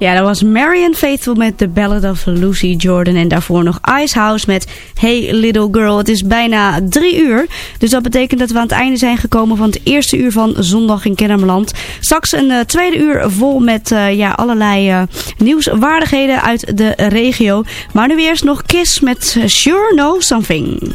Ja, dat was Marian Faithful met The Ballad of Lucy Jordan. En daarvoor nog Icehouse met Hey Little Girl. Het is bijna drie uur. Dus dat betekent dat we aan het einde zijn gekomen van het eerste uur van Zondag in Kennemerland. Straks een eh, tweede uur vol met eh, ja, allerlei eh, nieuwswaardigheden uit de regio. Maar nu eerst nog Kiss met Sure Know Something.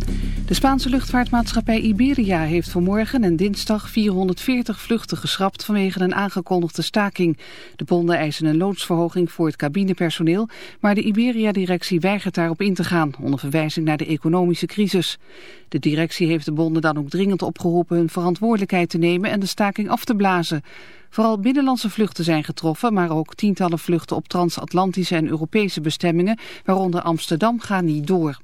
De Spaanse luchtvaartmaatschappij Iberia heeft vanmorgen en dinsdag 440 vluchten geschrapt vanwege een aangekondigde staking. De bonden eisen een loonsverhoging voor het cabinepersoneel, maar de Iberia-directie weigert daarop in te gaan, onder verwijzing naar de economische crisis. De directie heeft de bonden dan ook dringend opgeroepen hun verantwoordelijkheid te nemen en de staking af te blazen. Vooral binnenlandse vluchten zijn getroffen, maar ook tientallen vluchten op transatlantische en Europese bestemmingen, waaronder Amsterdam, gaan niet door.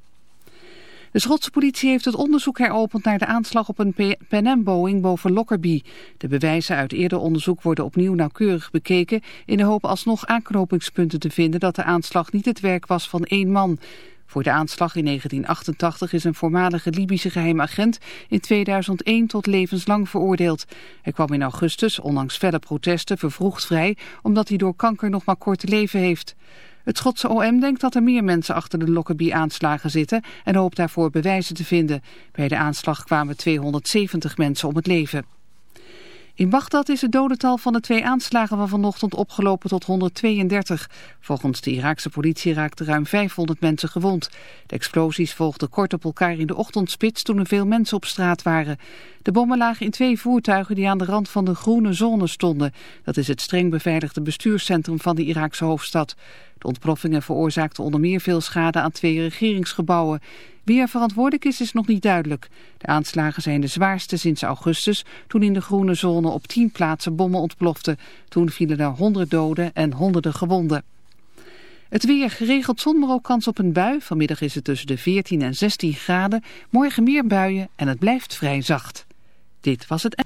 De Schotse politie heeft het onderzoek heropend naar de aanslag op een Pan Am Boeing boven Lockerbie. De bewijzen uit eerder onderzoek worden opnieuw nauwkeurig bekeken in de hoop alsnog aanknopingspunten te vinden dat de aanslag niet het werk was van één man. Voor de aanslag in 1988 is een voormalige Libische geheime agent in 2001 tot levenslang veroordeeld. Hij kwam in augustus, ondanks felle protesten, vervroegd vrij omdat hij door kanker nog maar kort leven heeft. Het Schotse OM denkt dat er meer mensen achter de Lockerbie-aanslagen zitten en hoopt daarvoor bewijzen te vinden. Bij de aanslag kwamen 270 mensen om het leven. In Bagdad is het dodental van de twee aanslagen van vanochtend opgelopen tot 132. Volgens de Iraakse politie raakten ruim 500 mensen gewond. De explosies volgden kort op elkaar in de ochtendspits toen er veel mensen op straat waren. De bommen lagen in twee voertuigen die aan de rand van de groene zone stonden. Dat is het streng beveiligde bestuurscentrum van de Iraakse hoofdstad. De ontploffingen veroorzaakten onder meer veel schade aan twee regeringsgebouwen. Wie er verantwoordelijk is, is nog niet duidelijk. De aanslagen zijn de zwaarste sinds augustus, toen in de groene zone op tien plaatsen bommen ontploften. Toen vielen er honderd doden en honderden gewonden. Het weer, geregeld zon, maar ook kans op een bui. Vanmiddag is het tussen de 14 en 16 graden. Morgen meer buien en het blijft vrij zacht. Dit was het...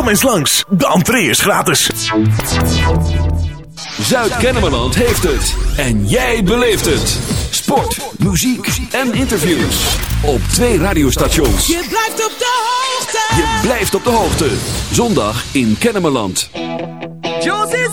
Kom eens langs, de entree is gratis. Zuid-Kennemerland heeft het. En jij beleeft het. Sport, muziek en interviews. Op twee radiostations. Je blijft op de hoogte. Je blijft op de hoogte. Zondag in Kennemerland. Josie's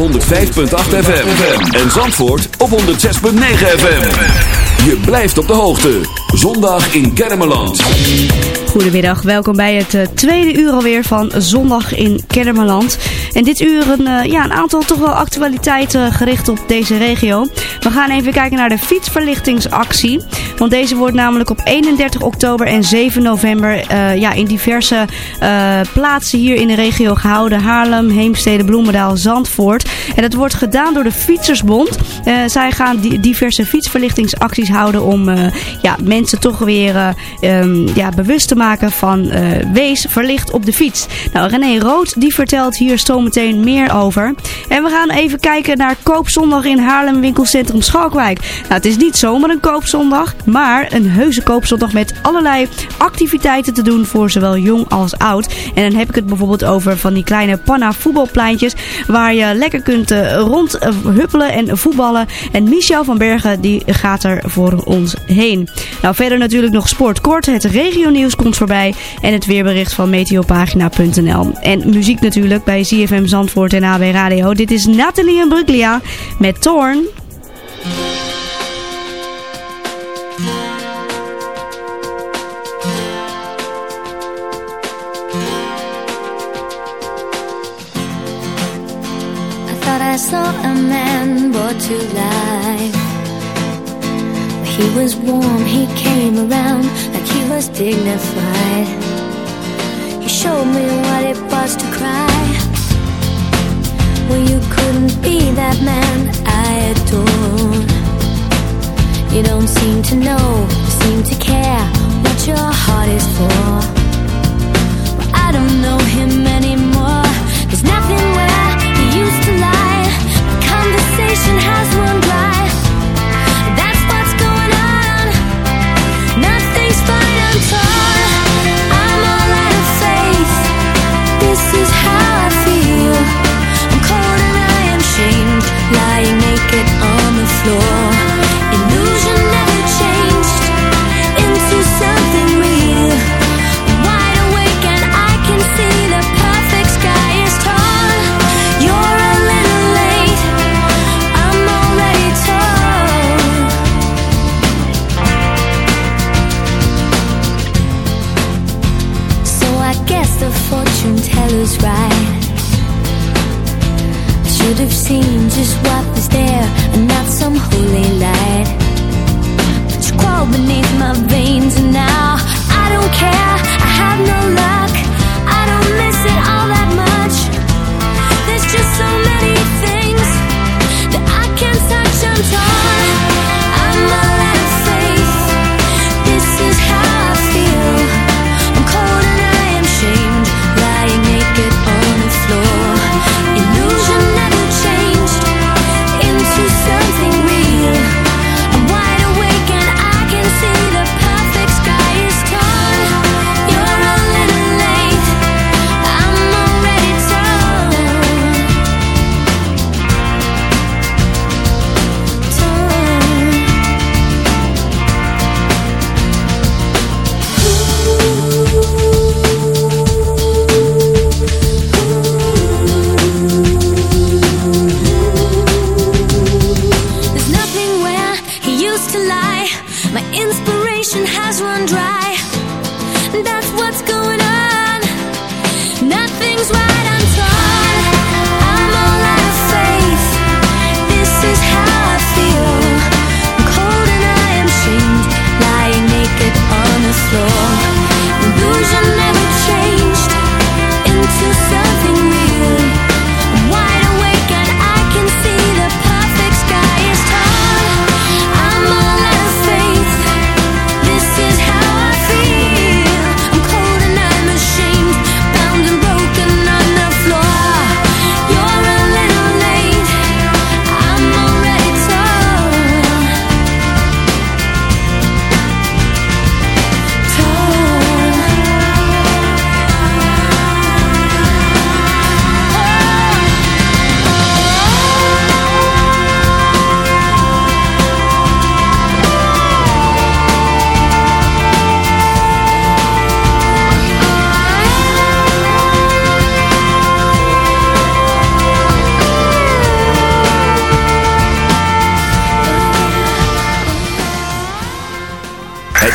105.8 FM. En Zandvoort op 106.9 FM. Je blijft op de hoogte. Zondag in Kennemerland. Goedemiddag, welkom bij het eh, tweede uur alweer van Zondag in Kennemerland. En dit uur een, eh, ja, een aantal toch wel actualiteiten gericht op deze regio. We gaan even kijken naar de fietsverlichtingsactie. Want deze wordt namelijk op 31 oktober en 7 november eh, ja, in diverse eh, plaatsen hier in de regio gehouden. Haarlem, Heemstede, Bloemendaal, Zandvoort. En dat wordt gedaan door de Fietsersbond. Zij gaan di- diverse fietsverlichtingsacties houden om ja, mensen toch weer eh, ehm, ja, bewust te maken van wees verlicht op de fiets. Nou, René Rood die vertelt hier zometeen meer over. En we gaan even kijken naar Koopzondag in Haarlem winkelcentrum Schalkwijk. Nou, het is niet zomaar een koopzondag, maar een heuse koopzondag met allerlei activiteiten te doen voor zowel jong als oud. En dan heb ik het bijvoorbeeld over van die kleine panna voetbalpleintjes waar je lekker kunt eh, rondhuppelen en voetballen. En Michel van Bergen die gaat er voor ons heen. Nou, verder natuurlijk nog Sport Kort. Het regionieuws komt voorbij. En het weerbericht van meteopagina.nl. En muziek natuurlijk bij CFM Zandvoort en AB Radio. Dit is Nathalie en Bruglia met Torn. I thought I saw a man brought to life. He was warm, he came around like he was dignified. He showed me what it was to cry. Well, you couldn't be that man I adore. You don't seem to know, seem to care what your heart is for. Well, I don't know him anymore. There's nothing where he used to lie. Conversation has run dry. That's what's going on. Nothing's fine, I'm torn. I'm all out of faith. This is how I I lying naked on the floor. just what is there?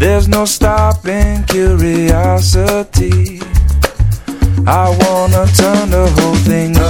there's no stopping curiosity. I wanna turn the whole thing upside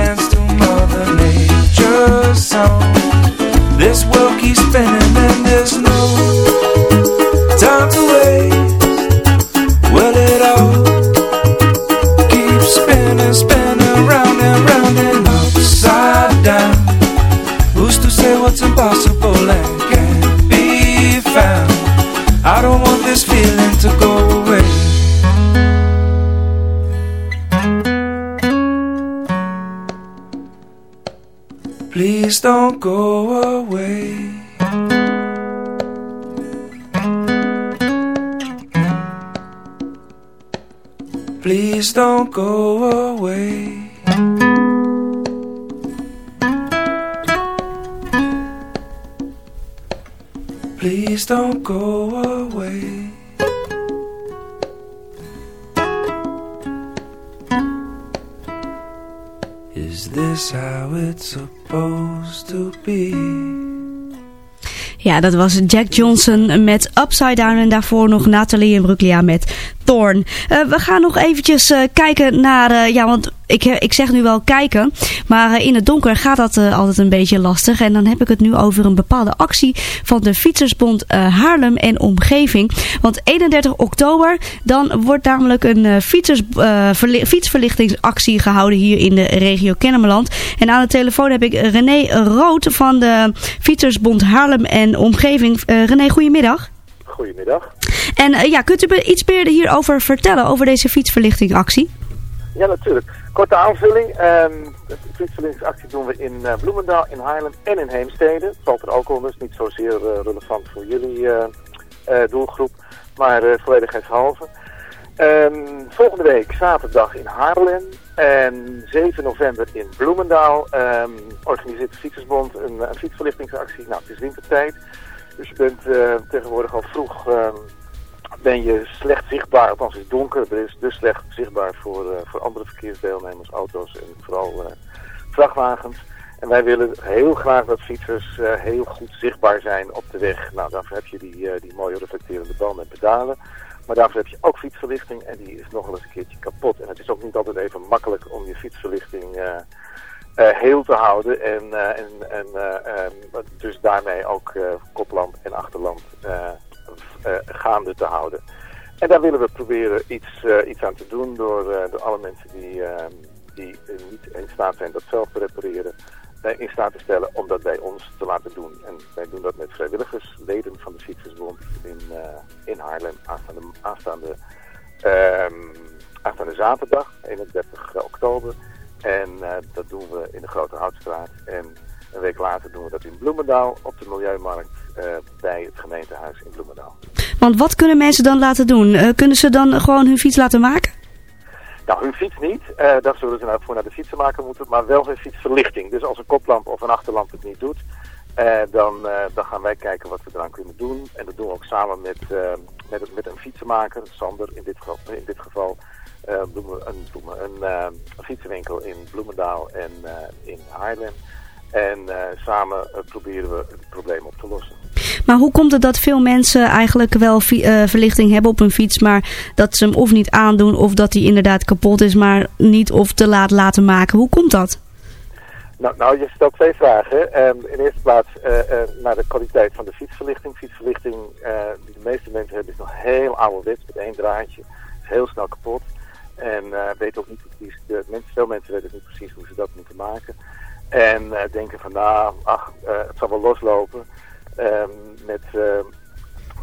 Song. This world keeps spinning Don't go away. Please don't go away. Is this how it's supposed to be? Ja, dat was Jack Johnson met Upside Down en daarvoor nog Nathalie en Bruglia met Eh, we gaan nog eventjes eh, kijken naar, eh, ja want ik, ik zeg nu wel kijken, maar in het donker gaat dat altijd een beetje lastig. En dan heb ik het nu over een bepaalde actie van de Fietsersbond Haarlem en omgeving. Want 31 oktober, dan wordt namelijk een fietsverlichtingsactie gehouden hier in de regio Kennemerland. En aan de telefoon heb ik René Rood van de Fietsersbond Haarlem en omgeving. René, goedemiddag. Goedemiddag. En eh, ja, kunt u me iets meer hierover vertellen, over deze fietsverlichtingactie? Ja, natuurlijk. Korte aanvulling. ehm, de fietsverlichtingsactie doen we in eh, Bloemendaal, in Haarlem en in Heemstede. Valt er ook onder, is niet zozeer eh, relevant voor jullie doelgroep, maar volledigheidshalve. Ehm, volgende week zaterdag in Haarlem en 7 november in Bloemendaal ehm, organiseert de Fietsersbond een, een fietsverlichtingsactie. Nou, het is wintertijd, dus je bent eh, tegenwoordig al vroeg ehm, ben je slecht zichtbaar, althans het is donker, er is dus slecht zichtbaar voor, eh, voor andere verkeersdeelnemers, auto's en vooral eh, vrachtwagens. En wij willen heel graag dat fietsers heel goed zichtbaar zijn op de weg. Nou, daarvoor heb je die, die mooie reflecterende banden en pedalen. Maar daarvoor heb je ook fietsverlichting en die is nog wel eens een keertje kapot. En het is ook niet altijd even makkelijk om je fietsverlichting heel te houden. En, eh, en, en eh, ehm, dus daarmee ook eh, koplamp en achterlamp eh, eh, gaande te houden. En daar willen we proberen iets, eh, iets aan te doen door, eh, door alle mensen die, eh, die eh, niet in staat zijn dat zelf te repareren, eh, in staat te stellen om dat bij ons te laten doen. En wij doen dat met vrijwilligers, leden van de Fietsersbond in, eh, in Haarlem aanstaande, ehm, aanstaande zaterdag, 31 oktober. En eh, dat doen we in de Grote Houtstraat. En een week later doen we dat in Bloemendaal op de Milieumarkt eh, bij het gemeentehuis in Bloemendaal. Want wat kunnen mensen dan laten doen? Eh, kunnen ze dan gewoon hun fiets laten maken? Nou, hun fiets niet. Eh daar zullen ze nou voor naar de fietsenmaker moeten. Maar wel hun fietsverlichting. Dus als een koplamp of een achterlamp het niet doet, dan, eh, dan gaan wij kijken wat we eraan kunnen doen. En dat doen we ook samen met, eh, met, met een fietsenmaker, Sander in dit, in dit geval. Eh, we een, een, eh, een fietsenwinkel in Bloemendaal en eh, in Haarlem. En samen proberen we het probleem op te lossen. Maar hoe komt het dat veel mensen eigenlijk wel verlichting hebben op hun fiets, maar dat ze hem of niet aandoen of dat die inderdaad kapot is, maar niet of te laat laten maken? Hoe komt dat? Nou, nou, je stelt twee vragen. Ehm, in eerste plaats naar de kwaliteit van de fietsverlichting. Fietsverlichting die de meeste mensen hebben is nog heel ouderwets met één draadje. Is heel snel kapot. En eh weten ook niet precies, de, mensen, veel mensen weten niet precies hoe ze dat moeten maken. En eh, denken van nou, ach, eh, het zal wel loslopen ehm, met,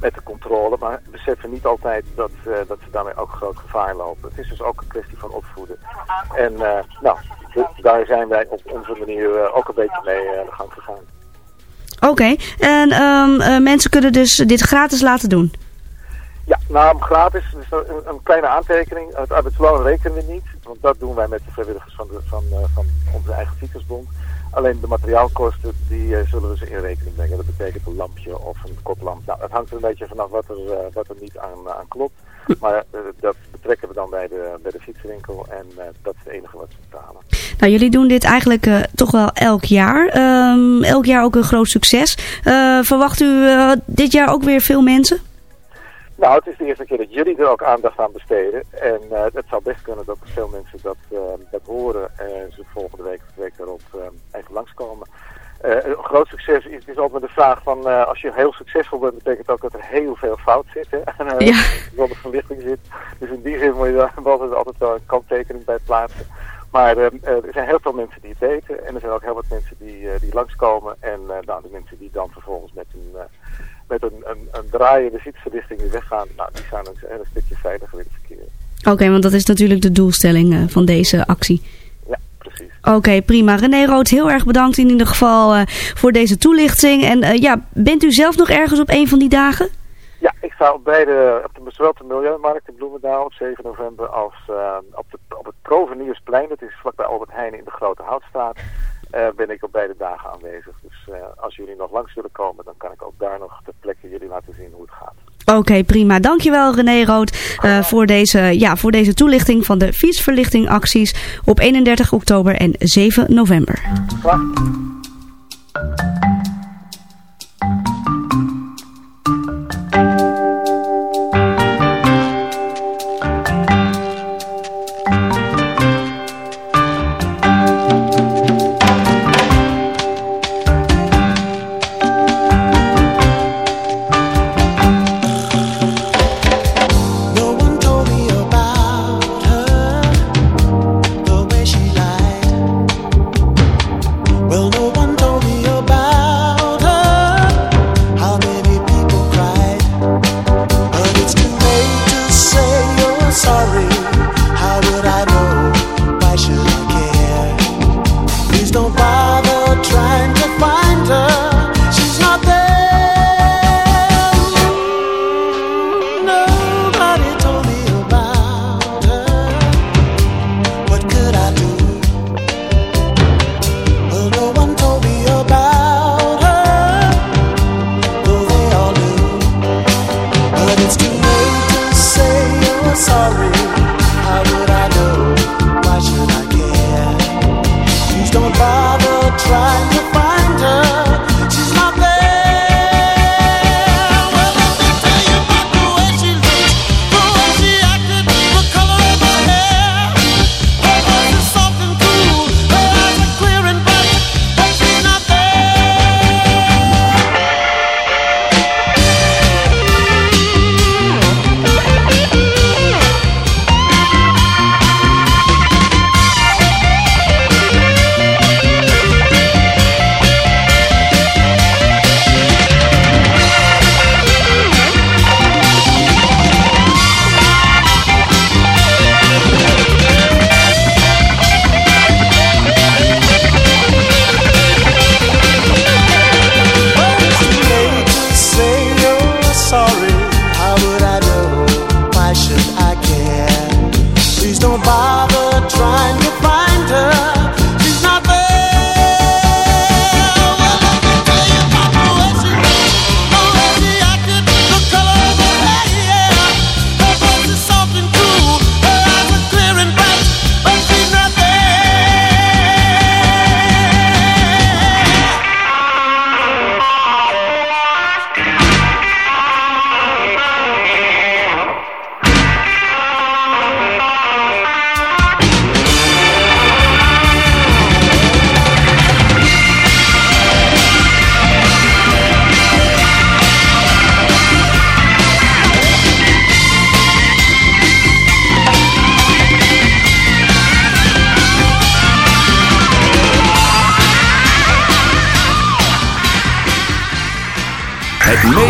met de controle. Maar beseffen niet altijd dat, dat ze daarmee ook groot gevaar lopen. Het is dus ook een kwestie van opvoeden. En nou, daar zijn wij op onze manier ook een beetje mee aan de gang gegaan. Oké, en ehm, eh, mensen kunnen dus dit gratis laten doen? Ja, nou gratis, dus een, een kleine aantekening. Het arbeidsloon rekenen we niet, want dat doen wij met de vrijwilligers van, de, van, eh, van onze eigen fietsersbond. Alleen de materiaalkosten, die eh, zullen we ze in rekening brengen. Dat betekent een lampje of een koplamp. Nou, het hangt er een beetje vanaf wat er, eh, wat er niet aan, aan klopt. Maar eh, dat betrekken we dan bij de, bij de fietsenwinkel en dat is het enige wat ze betalen. Nou, jullie doen dit eigenlijk toch wel elk jaar. Ehm, elk jaar ook een groot succes. Verwacht u dit jaar ook weer veel mensen? Nou, het is de eerste keer dat jullie er ook aandacht aan besteden. En eh, het zou best kunnen dat veel mensen dat, eh, dat horen en ze volgende week of de week daarop eh, even langskomen. Eh, een groot succes is, is altijd de vraag van eh, als je heel succesvol bent, betekent ook dat er heel veel fout zit. Hè? En, Ja. Zonder verlichting zit. Dus in die zin moet je daar altijd, altijd wel een kanttekening bij plaatsen. Maar eh, er zijn heel veel mensen die het weten. En er zijn ook heel wat mensen die, eh, die langskomen. En nou, de mensen die dan vervolgens met een, met een, een, een draaiende fietsverlichting weer weggaan. Nou, die zijn een, een stukje veiliger in het verkeer. Oké, want dat is natuurlijk de doelstelling eh, van deze actie. Ja, precies. Oké, prima. René Rood, heel erg bedankt in ieder geval eh, voor deze toelichting. En eh, ja, bent u zelf nog ergens op een van die dagen? Ja, ik sta op beide, op de, zowel op de Milieumarkt in Bloemendaal op 7 november als op, de, op het Proveniersplein, dat is vlakbij Albert Heijn in de Grote Houtstraat, ben ik op beide dagen aanwezig. Dus eh, als jullie nog langs willen komen, dan kan ik ook daar nog ter plekke jullie laten zien hoe het gaat. Oké, prima. Dankjewel René Rood eh, voor, deze, ja, voor deze toelichting van de fietsverlichtingacties op 31 oktober en 7 november.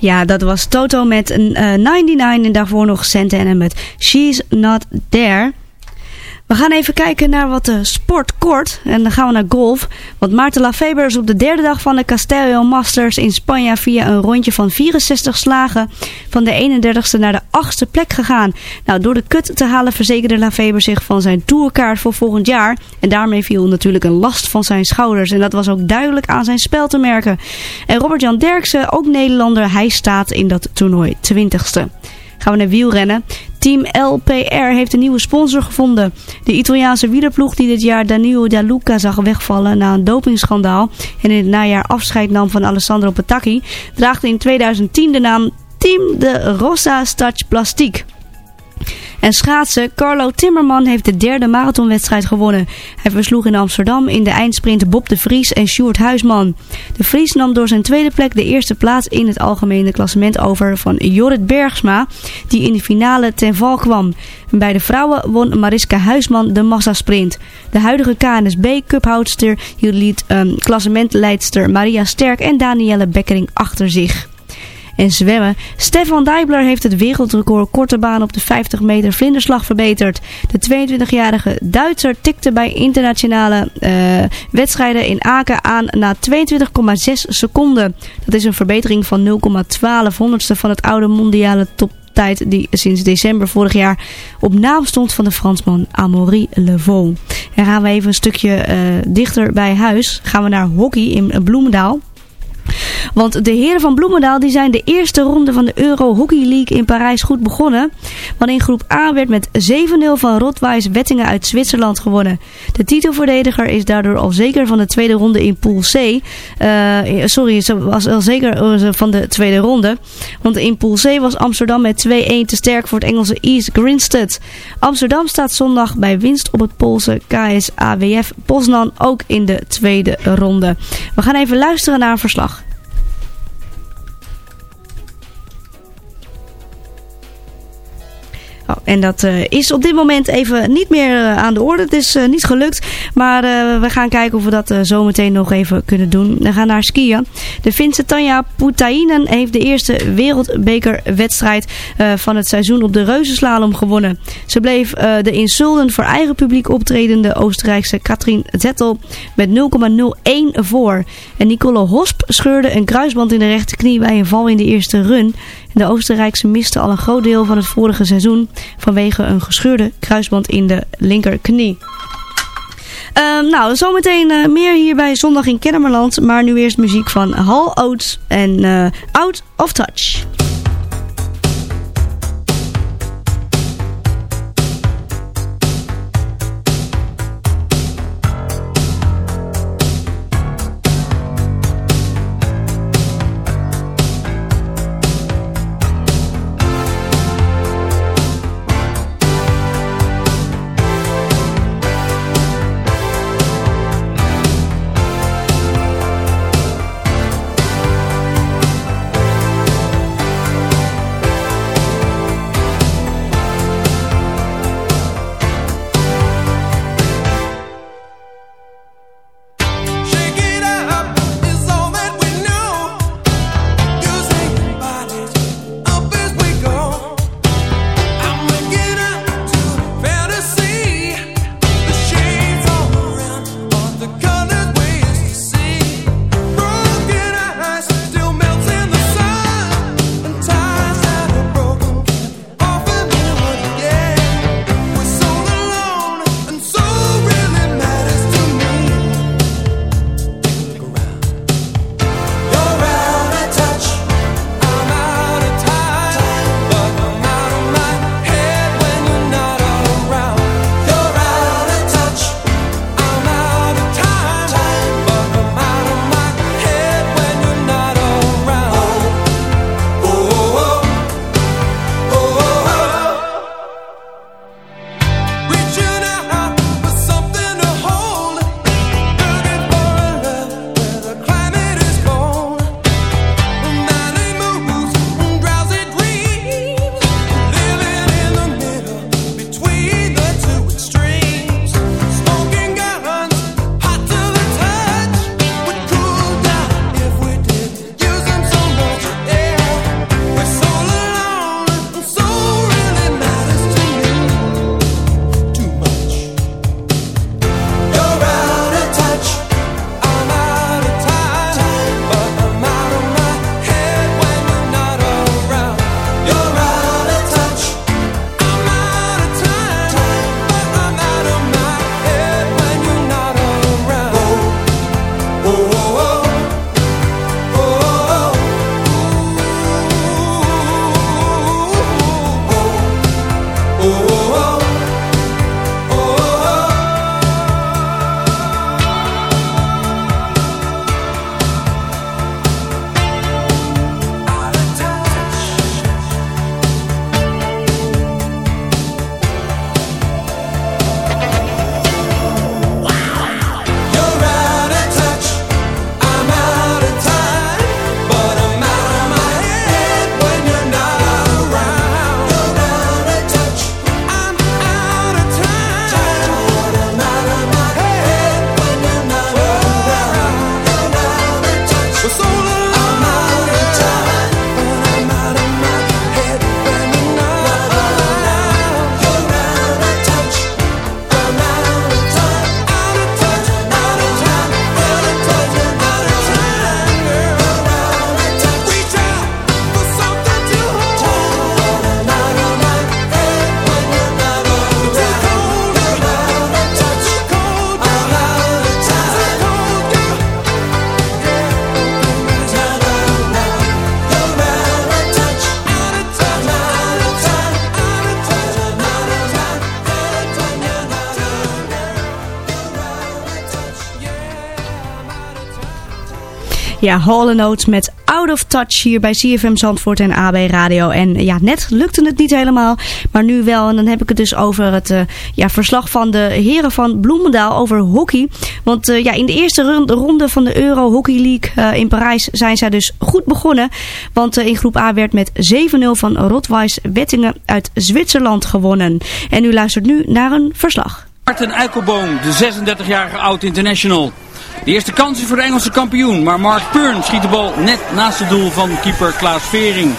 Ja, dat was Toto met een eh, 99 en daarvoor nog Santana met She's Not There. We gaan even kijken naar wat de sport kort. En dan gaan we naar golf. Want Maarten Lafeber is op de derde dag van de Castello Masters in Spanje via een rondje van 64 slagen van de 31ste naar de 8ste plek gegaan. Nou, door de kut te halen verzekerde Lafeber zich van zijn tourkaart voor volgend jaar. En daarmee viel natuurlijk een last van zijn schouders. En dat was ook duidelijk aan zijn spel te merken. En Robert-Jan Derksen, ook Nederlander, hij staat in dat toernooi 20ste. Gaan we naar wielrennen. Team LPR heeft een nieuwe sponsor gevonden. De Italiaanse wielerploeg die dit jaar Danilo Da Luca zag wegvallen na een dopingschandaal en in het najaar afscheid nam van Alessandro Petacchi, draagt in 2010 de naam Team de Rossa Stach Plastic. En schaatsen, Carlo Timmerman heeft de derde marathonwedstrijd gewonnen. Hij versloeg in Amsterdam in de eindsprint Bob de Vries en Sjoerd Huisman. De Vries nam door zijn tweede plek de eerste plaats in het algemene klassement over van Jorrit Bergsma, die in de finale ten val kwam. Bij de vrouwen won Mariska Huisman de massasprint. De huidige KNSB Cuphoudster hield um, klassementleidster Maria Sterk en Danielle Bekkering achter zich en zwemmen. Stefan Deibler heeft het wereldrecord korte baan op de 50 meter vlinderslag verbeterd. De 22-jarige Duitser tikte bij internationale uh, wedstrijden in Aken aan na 22,6 seconden. Dat is een verbetering van 0,12 honderdste van het oude mondiale top die sinds december vorig jaar op naam stond van de Fransman Amaury Levaux. En gaan we even een stukje uh, dichter bij huis. Gaan we naar hockey in Bloemendaal. Want de heren van Bloemendaal die zijn de eerste ronde van de Euro Hockey League in Parijs goed begonnen. Want in groep A werd met 7-0 van Rotwijs Wettingen uit Zwitserland gewonnen. De titelverdediger is daardoor al zeker van de tweede ronde in Pool C. Uh, sorry, ze was al zeker van de tweede ronde. Want in Pool C was Amsterdam met 2-1 te sterk voor het Engelse East Grinstead. Amsterdam staat zondag bij winst op het Poolse KSAWF Poznan ook in de tweede ronde. We gaan even luisteren naar verslag. Oh, en dat uh, is op dit moment even niet meer uh, aan de orde. Het is uh, niet gelukt. Maar we gaan kijken of we dat zometeen nog even kunnen doen. We gaan naar skiën. De Finse Tanja Putainen heeft de eerste wereldbekerwedstrijd van het seizoen op de reuzenslalom gewonnen. Ze bleef de in Zulden voor eigen publiek optredende Oostenrijkse Katrien Zettel met 0,01 voor. En Nicole Hosp scheurde een kruisband in de rechterknie bij een val in de eerste run. De Oostenrijkse miste al een groot deel van het vorige seizoen vanwege een gescheurde kruisband in de linkerknie. Uh, nou, zometeen uh, meer hier bij Zondag in Kennemerland. Maar nu eerst muziek van Hal Oates en uh, Out of Touch. Ja, Hall met Out of Touch hier bij CFM Zandvoort en AB Radio. En ja, net lukte het niet helemaal, maar nu wel. En dan heb ik het dus over het uh, ja, verslag van de heren van Bloemendaal over hockey. Want uh, ja, in de eerste ronde van de Euro Hockey League uh, in Parijs zijn zij dus goed begonnen. Want in groep A werd met 7-0 van Rotweiss Wettingen uit Zwitserland gewonnen. En u luistert nu naar een verslag. Martin Eikelboom, de 36-jarige oud-international. De eerste kans is voor de Engelse kampioen, maar Mark Purn schiet de bal net naast het doel van keeper Klaas Vering.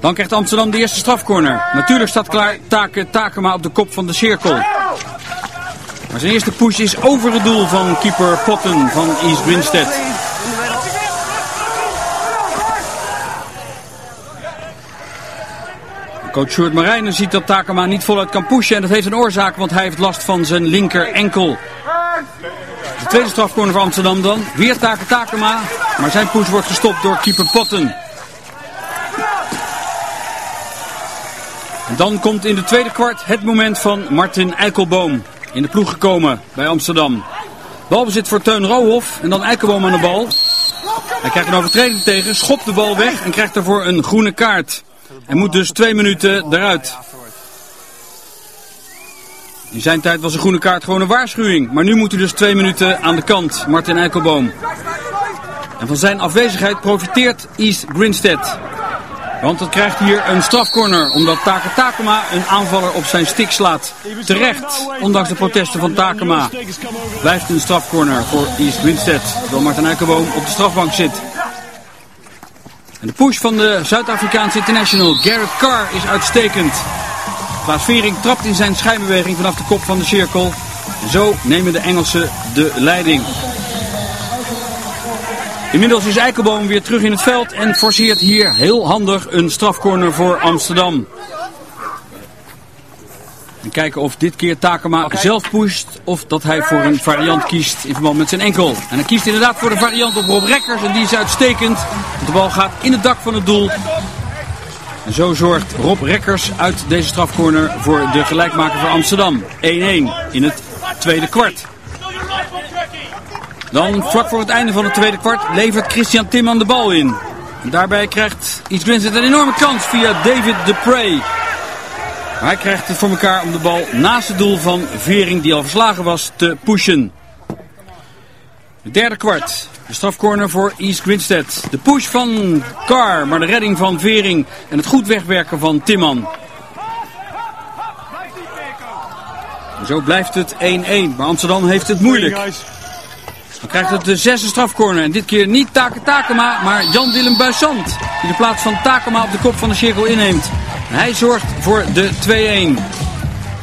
Dan krijgt Amsterdam de eerste strafcorner. Natuurlijk staat klaar Take Takema op de kop van de cirkel. Maar zijn eerste push is over het doel van keeper Potten van East Grinstead. Coach Sjoerd Marijnen ziet dat Takema niet voluit kan pushen. En dat heeft een oorzaak, want hij heeft last van zijn linker enkel. De tweede strafcorner voor Amsterdam dan. Weer Take Takema. Maar zijn push wordt gestopt door keeper Potten. En dan komt in de tweede kwart het moment van Martin Eikelboom. In de ploeg gekomen bij Amsterdam. Balbezit voor Teun Roohof. En dan Eikelboom aan de bal. Hij krijgt een overtreding tegen, schopt de bal weg en krijgt daarvoor een groene kaart. Hij moet dus twee minuten eruit. In zijn tijd was een groene kaart gewoon een waarschuwing. Maar nu moet hij dus twee minuten aan de kant, Martin Eikelboom. En van zijn afwezigheid profiteert East Grinstead. Want het krijgt hier een strafcorner, omdat Taka Takema een aanvaller op zijn stik slaat. Terecht, ondanks de protesten van Takema. Blijft een strafcorner voor East Grinstead, terwijl Martin Eikelboom op de strafbank zit. En de push van de Zuid-Afrikaanse international Garrett Carr is uitstekend. Klaas Vering trapt in zijn schijnbeweging vanaf de kop van de cirkel. Zo nemen de Engelsen de leiding. Inmiddels is Eikelboom weer terug in het veld en forceert hier heel handig een strafcorner voor Amsterdam. En kijken of dit keer Takema zelf pusht of dat hij voor een variant kiest in verband met zijn enkel. En hij kiest inderdaad voor de variant op Rob Rekkers en die is uitstekend. De bal gaat in het dak van het doel. En zo zorgt Rob Rekkers uit deze strafcorner voor de gelijkmaker voor Amsterdam. 1-1 in het tweede kwart. Dan vlak voor het einde van het tweede kwart levert Christian Timman de bal in. En daarbij krijgt East een enorme kans via David Dupre. Hij krijgt het voor elkaar om de bal naast het doel van Vering, die al verslagen was, te pushen. Het derde kwart. De strafcorner voor East Grinstead. De push van Carr, maar de redding van Vering en het goed wegwerken van Timman. En zo blijft het 1-1, maar Amsterdam heeft het moeilijk. Dan krijgt het de zesde strafcorner. En dit keer niet Take Takema, maar Jan-Willem Buissant. Die de plaats van Takema op de kop van de cirkel inneemt. Hij zorgt voor de 2-1.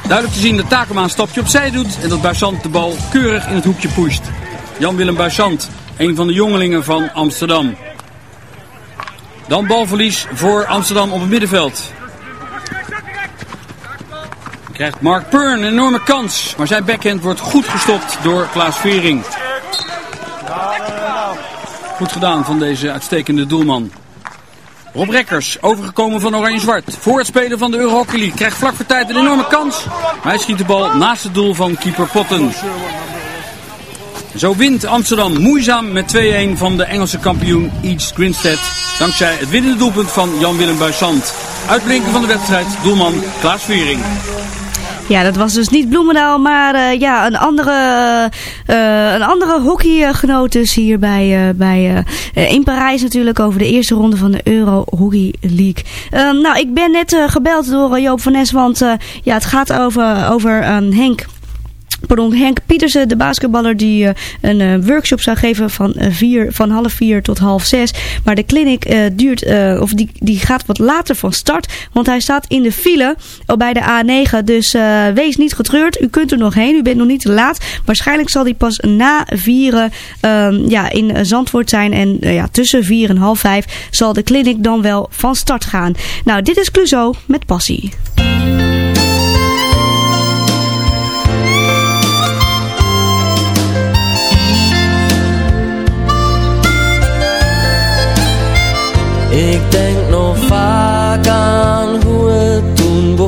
Duidelijk te zien dat Takema een stapje opzij doet en dat Buissant de bal keurig in het hoekje pusht. Jan-Willem Buissant, een van de jongelingen van Amsterdam. Dan balverlies voor Amsterdam op het middenveld. Krijgt Mark Purn een enorme kans, maar zijn backhand wordt goed gestopt door Klaas Vering. Goed gedaan van deze uitstekende doelman. Rob Rekkers, overgekomen van Oranje-Zwart. Voor het spelen van de Euro Hockey League. Krijgt vlak voor tijd een enorme kans. Maar hij schiet de bal naast het doel van keeper Potten. Zo wint Amsterdam moeizaam met 2-1 van de Engelse kampioen East Grinstead. Dankzij het winnende doelpunt van Jan-Willem Buissant. Uitblinken van de wedstrijd, doelman Klaas Vering. Ja, dat was dus niet Bloemendaal, maar uh, ja, een andere, uh, een andere hockeygenoot dus hier bij, uh, bij in Parijs natuurlijk over de eerste ronde van de Euro Hockey League. nou, ik ben net gebeld door Joop van Nes, want ja, het gaat over, over Henk Pardon, Henk Pietersen, de basketballer die uh, een uh, workshop zou geven van, uh, vier, van half vier tot half zes. Maar de clinic duurt, of die, die gaat wat later van start. Want hij staat in de file oh, bij de A9. Dus wees niet getreurd. U kunt er nog heen. U bent nog niet te laat. Waarschijnlijk zal die pas na vieren ehm, ja, in Zandvoort zijn. En ja, tussen vier en half vijf zal de clinic dan wel van start gaan. Nou, dit is Cluzo met passie.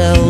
coração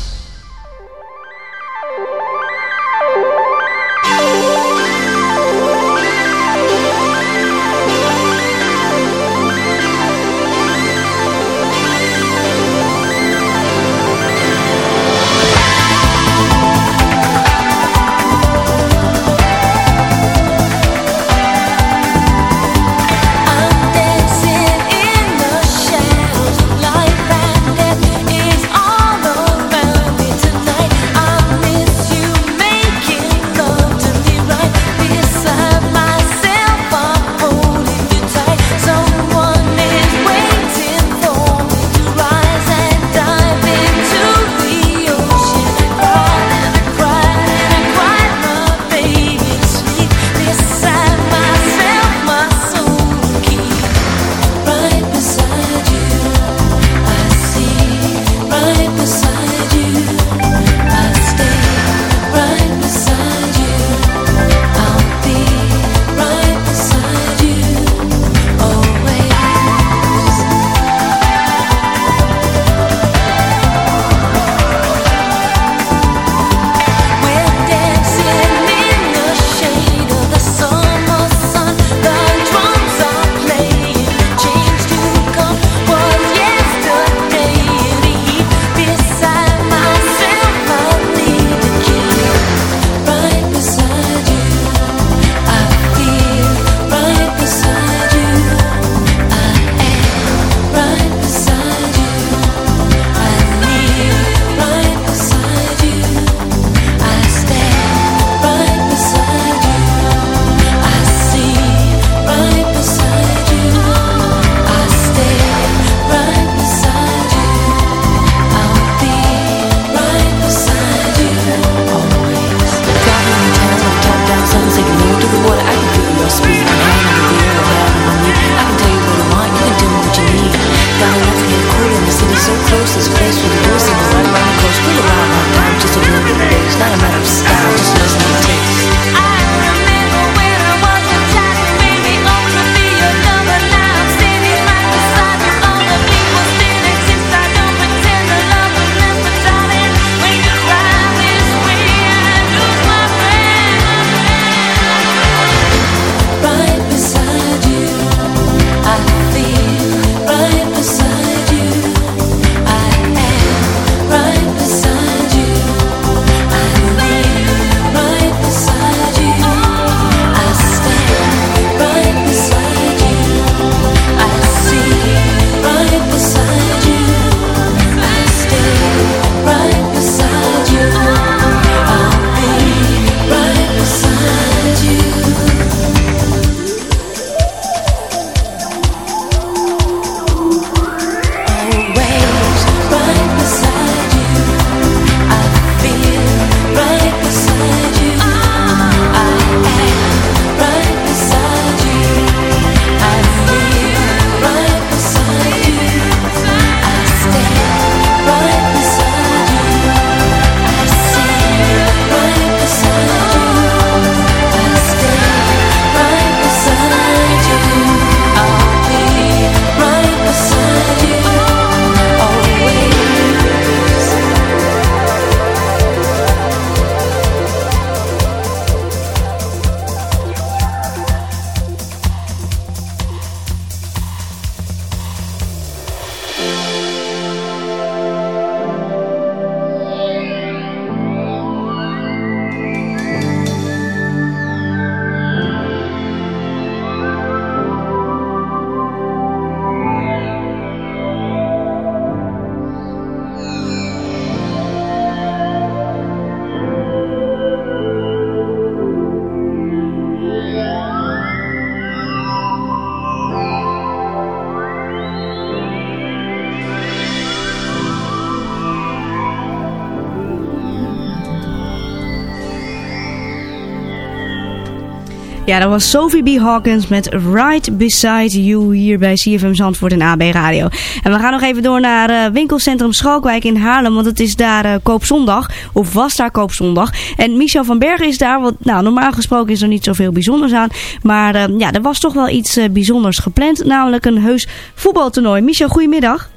Ja, dat was Sophie B. Hawkins met Right Beside You hier bij CFM Zandvoort en AB Radio. En we gaan nog even door naar eh, winkelcentrum Schalkwijk in Haarlem, want het is daar eh, koopzondag, of was daar koopzondag. En Michel van Bergen is daar, want nou, normaal gesproken is er niet zoveel bijzonders aan. Maar eh, ja, er was toch wel iets bijzonders gepland, namelijk een heus voetbaltoernooi. Michel, goedemiddag.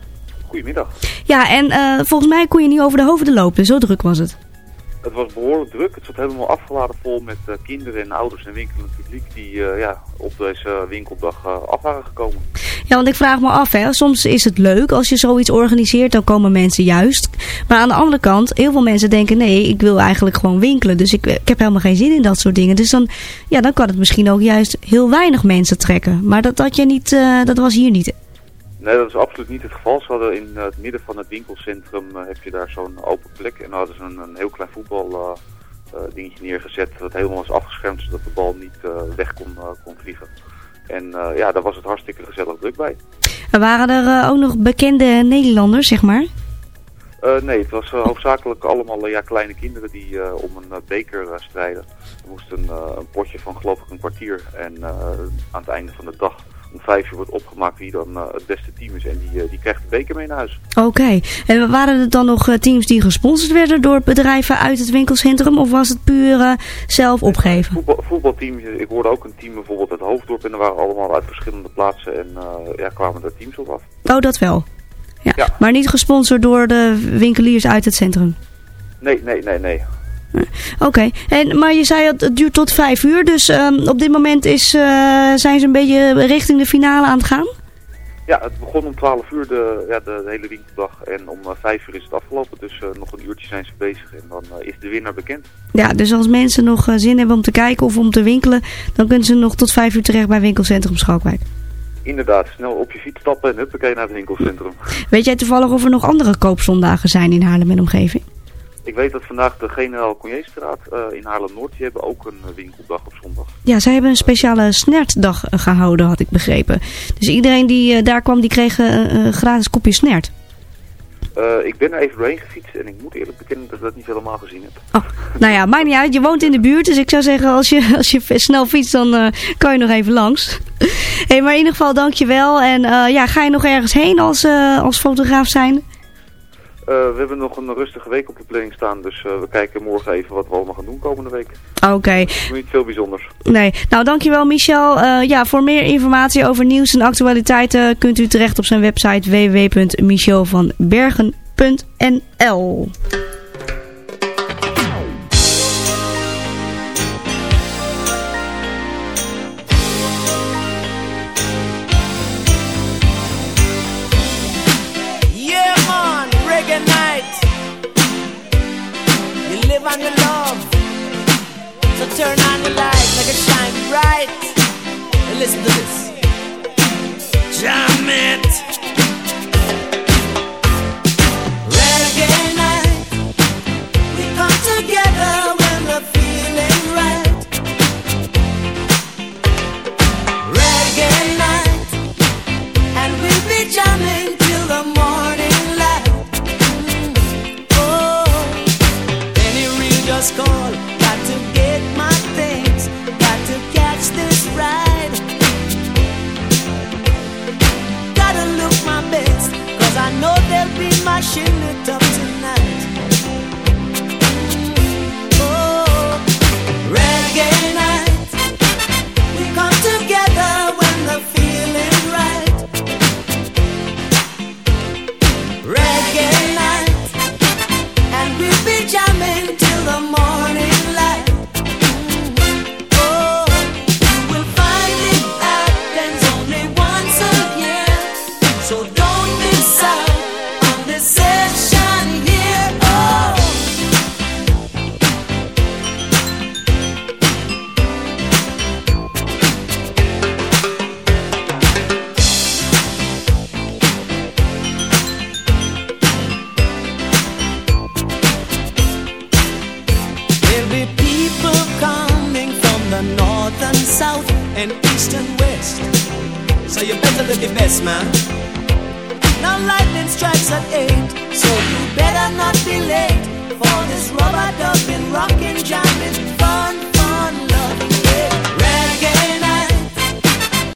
Goedemiddag. Ja, en volgens mij kon je niet over de hoofden lopen, zo druk was het. Het was behoorlijk druk. Het zat helemaal afgeladen vol met eh, kinderen en ouders en winkelend publiek die eh, ja, op deze winkeldag eh, af waren gekomen. Ja, want ik vraag me af, hè. soms is het leuk als je zoiets organiseert, dan komen mensen juist. Maar aan de andere kant, heel veel mensen denken, nee, ik wil eigenlijk gewoon winkelen. Dus ik, ik heb helemaal geen zin in dat soort dingen. Dus dan, ja, dan kan het misschien ook juist heel weinig mensen trekken. Maar dat, dat, je niet, dat was hier niet. Nee, dat is absoluut niet het geval. Ze hadden in het midden van het winkelcentrum eh, heb je daar zo'n open plek. En dan hadden ze een, een heel klein voetbal eh, eh, dingetje neergezet. Dat helemaal was afgeschermd zodat de bal niet weg kon, kon vliegen. En ja, daar was het hartstikke gezellig druk bij. Er waren er ook nog bekende Nederlanders, zeg maar. Nee, het was hoofdzakelijk allemaal ja, kleine kinderen die om een beker strijden. Er moest een, een potje van geloof ik een kwartier. En aan het einde van de dag om vijf uur wordt opgemaakt wie dan eh, het beste team is. En die, eh, die krijgt de beker mee naar huis. Oké. En waren er dan nog eh, teams die gesponsord werden door bedrijven uit het winkelcentrum? Of was het puur zelf opgeven? Voetbal, voetbalteams, ik hoorde ook een team bijvoorbeeld uit Hoofddorp. En er waren allemaal uit verschillende plaatsen. En ja, kwamen er teams op af. Oh, dat wel. Ja. Maar niet gesponsord door de winkeliers uit het centrum? Nee, nee, nee, nee. Oké, en maar je zei het, het duurt tot vijf uur, dus ehm, op dit moment is, eh, zijn ze een beetje richting de finale aan het gaan? Ja, het begon om 12 uur de, ja, de, de hele winkeldag en om eh, 5 uur is het afgelopen. Dus eh, nog een uurtje zijn ze bezig en dan is de winnaar bekend. Ja, dus als mensen nog zin hebben om te kijken of om te winkelen, dan kunnen ze nog tot vijf uur terecht bij winkelcentrum Schalkwijk. Inderdaad, snel op je fiets stappen en huppakee naar het winkelcentrum. Weet jij toevallig of er nog andere koopzondagen zijn in Haarlem en omgeving? Ik weet dat vandaag de Generaal Conjeestraat uh, in Haarlem-Noord, die hebben ook een uh, winkeldag op zondag. Ja, zij hebben een speciale snertdag eh, gehouden, had ik begrepen. Dus iedereen die uh, daar kwam, die kreeg een gratis kopje snert. Ik ben er even doorheen gefietst en ik moet eerlijk bekennen dat ik dat niet helemaal gezien heb. Oh, nou ja, maakt niet uit. Je woont in de buurt, dus ik zou zeggen als je, als je snel fietst, dan kan je nog even langs. hey, maar in ieder geval dankjewel. En ja, ga je nog ergens heen als, als fotograaf zijn? Uh, we hebben nog een rustige week op de planning staan, dus uh, we kijken morgen even wat we allemaal gaan doen komende week. Oké. Okay. Niet veel bijzonders. Nee. Nou, dankjewel Michel. Uh, ja, voor meer informatie over nieuws en actualiteiten kunt u terecht op zijn website www.michelvanbergen.nl on your love. So turn on the light, make it shine bright. And listen to this. Jam it.